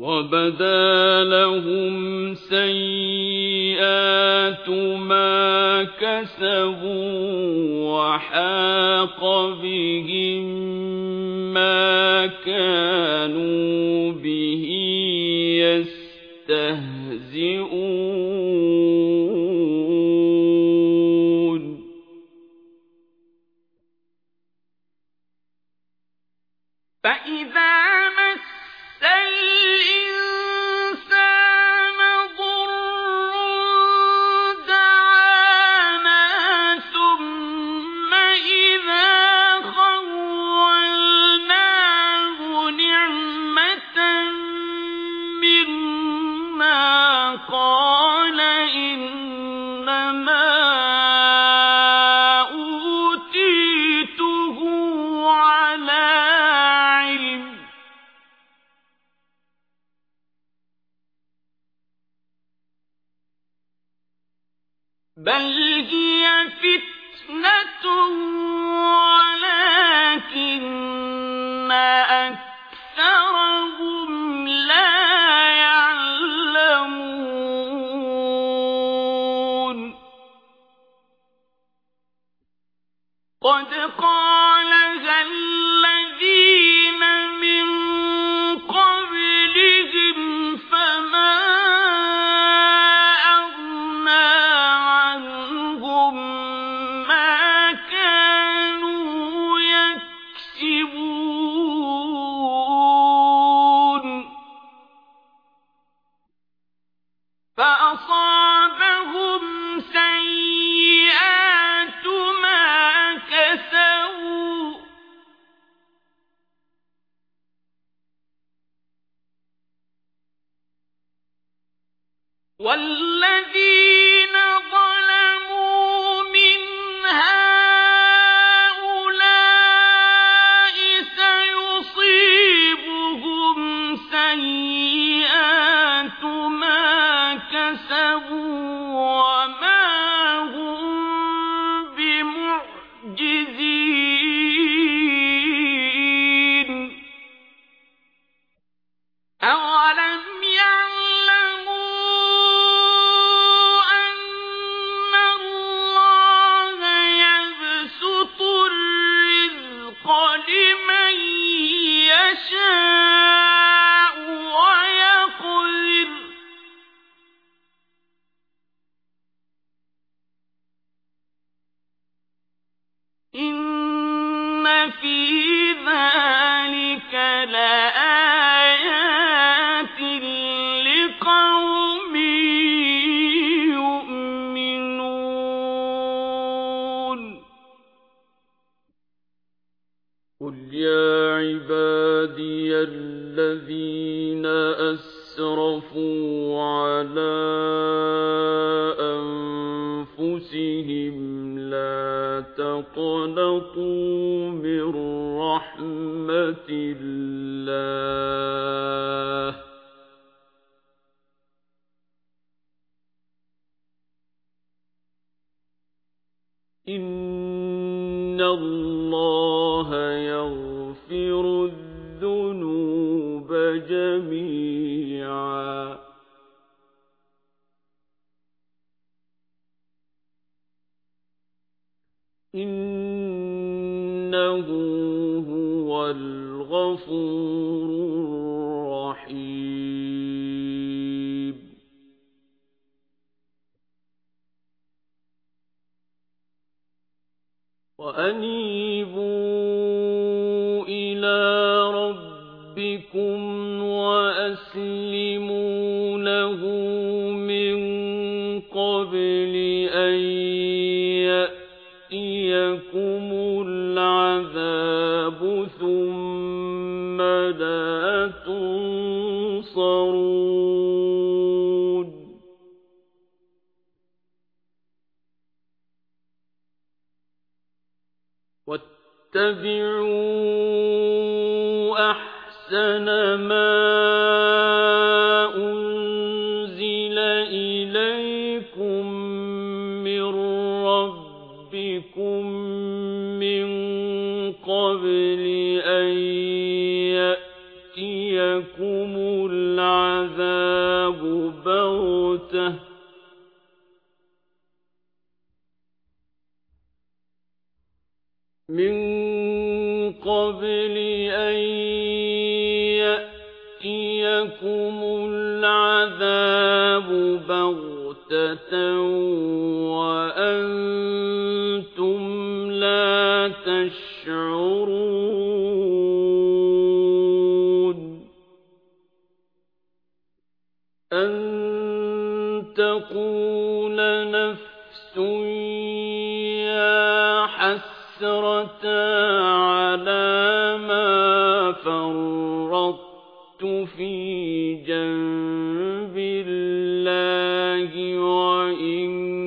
وَبَدَا لَهُمْ سَيِّئَاتُ مَا كَسَبُوا وَحَاقَ بِهِم بَلْ هِيَ فِتْنَةٌ وَلَٰكِنَّ وَالَّذِينَ ظَلَمُوا مِنْ سَيُصِيبُهُمْ سَيِّئَاتُ مَا كَسَبُوا. فِي ذَٰلِكَ لَآيَاتٍ لِّقَوْمٍ يُؤْمِنُونَ. قُلْ يَا عِبَادِيَ الَّذِينَ أَسْرَفُوا عَلَىٰ أَنفُسِهِمْ لَا تَقْنَطُوا مِن رَّحْمَةِ اللَّهِ ۚ. إِنَّ اللَّهَ يَغْفِرُ الذُّنُوبَ جَمِيعًا. إِنَّهُ هُوَ الْغَفُورُ الرَّحِيمُ وَأَنِيبُوا إِلَىٰ رَبِّكُمْ وَأَسْلِمُوا لَهُ مِن قَبْلِ تُنصَرُونَ وَاتَّبِعُوا أَحْسَنَ مَا أُنزِلَ إِلَيْكُم مِّن رَّبِّكُم مِّن قَبْلِ أَن يَأْتِيَكُمُ يُصَابُ بَغْتَةً مِنْ قَبْلِ أَنْ يَأْتِيَكُمُ الْعَذَابُ بَغْتَةً وَأَنْتُمْ لَا تَشْعُرُونَ أن تقول نفس يا حسرة على ما فرطت في جنب الله وإن